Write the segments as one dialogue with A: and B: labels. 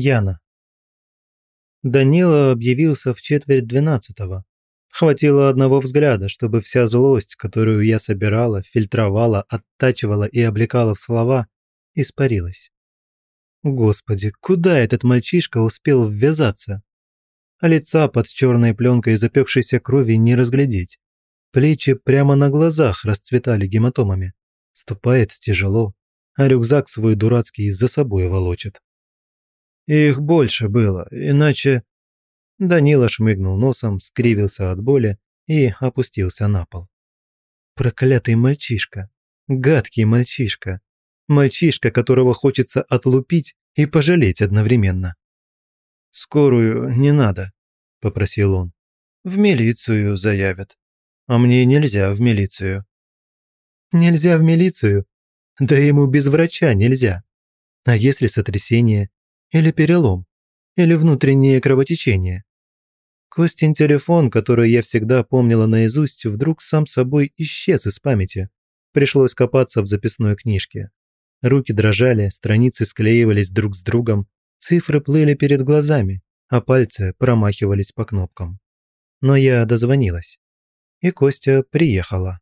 A: Яна. Данила объявился в четверть двенадцатого. Хватило одного взгляда, чтобы вся злость, которую я собирала, фильтровала, оттачивала и облекала в слова, испарилась. Господи, куда этот мальчишка успел ввязаться? А лица под черной пленкой запекшейся крови не разглядеть. Плечи прямо на глазах расцветали гематомами. Ступает тяжело, а рюкзак свой дурацкий за собой волочит. Их больше было, иначе...» Данила шмыгнул носом, скривился от боли и опустился на пол. «Проклятый мальчишка! Гадкий мальчишка! Мальчишка, которого хочется отлупить и пожалеть одновременно!» «Скорую не надо», – попросил он. «В милицию заявят. А мне нельзя в милицию». «Нельзя в милицию? Да ему без врача нельзя. А если сотрясение? Или перелом. Или внутреннее кровотечение. Костин телефон, который я всегда помнила наизусть, вдруг сам собой исчез из памяти. Пришлось копаться в записной книжке. Руки дрожали, страницы склеивались друг с другом, цифры плыли перед глазами, а пальцы промахивались по кнопкам. Но я дозвонилась. И Костя приехала.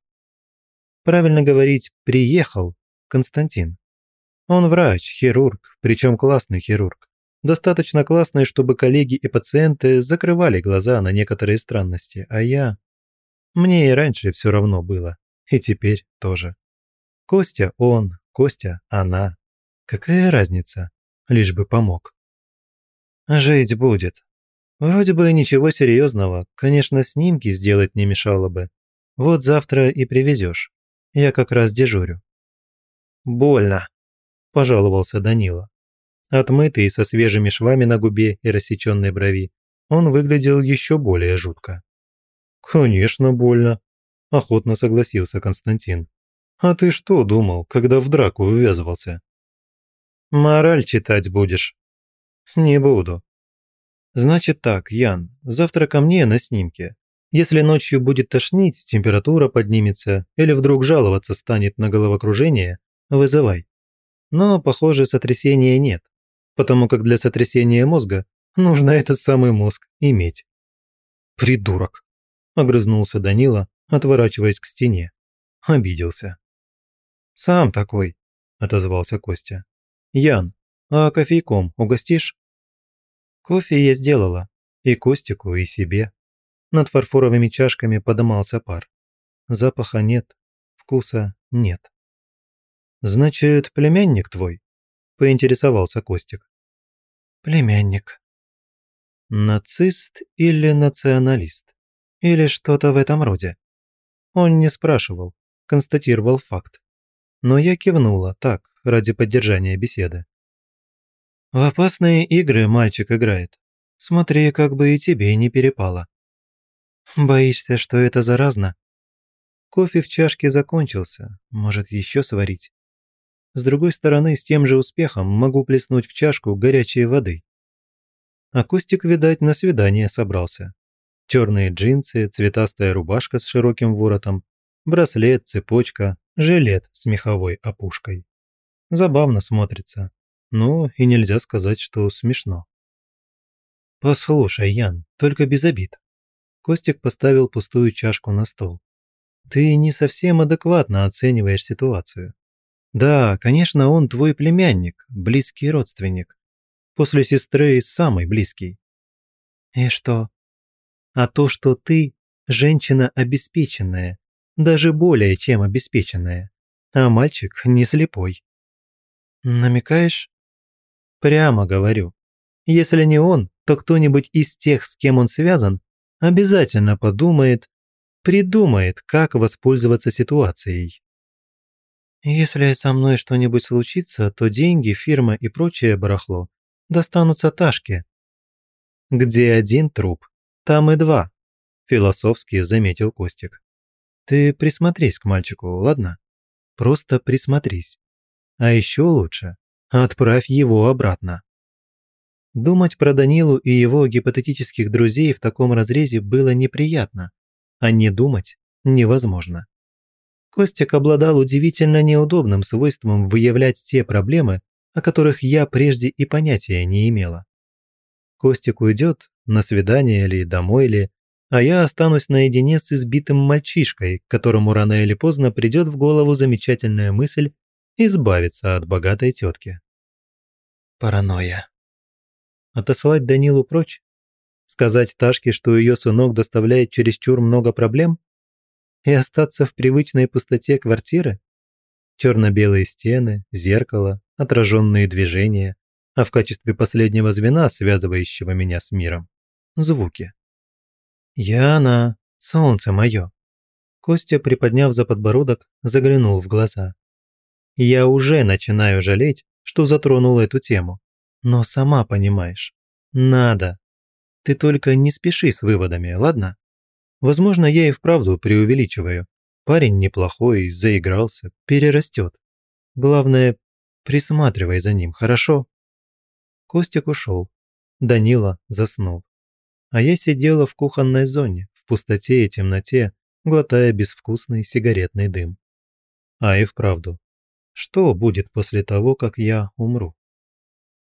A: Правильно говорить «приехал» Константин. Он врач, хирург, причем классный хирург. Достаточно классный, чтобы коллеги и пациенты закрывали глаза на некоторые странности, а я... Мне и раньше все равно было, и теперь тоже. Костя он, Костя она. Какая разница, лишь бы помог. Жить будет. Вроде бы ничего серьезного, конечно, снимки сделать не мешало бы. Вот завтра и привезешь. Я как раз дежурю. Больно пожаловался Данила. Отмытый, со свежими швами на губе и рассеченной брови, он выглядел еще более жутко. «Конечно, больно», – охотно согласился Константин. «А ты что думал, когда в драку ввязывался?» «Мораль читать будешь?» «Не буду». «Значит так, Ян, завтра ко мне на снимке. Если ночью будет тошнить, температура поднимется или вдруг жаловаться станет на головокружение, вызывай но, похоже, сотрясения нет, потому как для сотрясения мозга нужно этот самый мозг иметь. «Придурок!» – огрызнулся Данила, отворачиваясь к стене. Обиделся. «Сам такой», – отозвался Костя. «Ян, а кофейком угостишь?» Кофе я сделала. И Костику, и себе. Над фарфоровыми чашками подымался пар. Запаха нет, вкуса нет. «Значит, племянник твой?» – поинтересовался Костик. «Племянник». «Нацист или националист? Или что-то в этом роде?» Он не спрашивал, констатировал факт. Но я кивнула, так, ради поддержания беседы. «В опасные игры мальчик играет. Смотри, как бы и тебе не перепало». «Боишься, что это заразно?» Кофе в чашке закончился, может, еще сварить. С другой стороны, с тем же успехом могу плеснуть в чашку горячей воды. А Костик, видать, на свидание собрался. Черные джинсы, цветастая рубашка с широким воротом, браслет, цепочка, жилет с меховой опушкой. Забавно смотрится. Ну, и нельзя сказать, что смешно. «Послушай, Ян, только без обид». Костик поставил пустую чашку на стол. «Ты не совсем адекватно оцениваешь ситуацию. Да, конечно, он твой племянник, близкий родственник. После сестры самый близкий. И что? А то, что ты женщина обеспеченная, даже более чем обеспеченная, а мальчик не слепой. Намекаешь? Прямо говорю. Если не он, то кто-нибудь из тех, с кем он связан, обязательно подумает, придумает, как воспользоваться ситуацией. Если со мной что-нибудь случится, то деньги, фирма и прочее барахло достанутся Ташке. Где один труп, там и два, философски заметил Костик. Ты присмотрись к мальчику, ладно? Просто присмотрись. А еще лучше, отправь его обратно. Думать про Данилу и его гипотетических друзей в таком разрезе было неприятно, а не думать невозможно. Костик обладал удивительно неудобным свойством выявлять те проблемы, о которых я прежде и понятия не имела. Костик уйдет, на свидание или домой ли, а я останусь наедине с избитым мальчишкой, которому рано или поздно придет в голову замечательная мысль избавиться от богатой тетки. Паранойя. Отослать Данилу прочь? Сказать Ташке, что ее сынок доставляет чересчур много проблем? и остаться в привычной пустоте квартиры? Черно-белые стены, зеркало, отраженные движения, а в качестве последнего звена, связывающего меня с миром, звуки. «Яна, солнце мое!» Костя, приподняв за подбородок, заглянул в глаза. «Я уже начинаю жалеть, что затронул эту тему. Но сама понимаешь, надо. Ты только не спеши с выводами, ладно?» Возможно, я и вправду преувеличиваю. Парень неплохой, заигрался, перерастет. Главное, присматривай за ним, хорошо?» Костик ушел. Данила заснул. А я сидела в кухонной зоне, в пустоте и темноте, глотая безвкусный сигаретный дым. А и вправду, что будет после того, как я умру?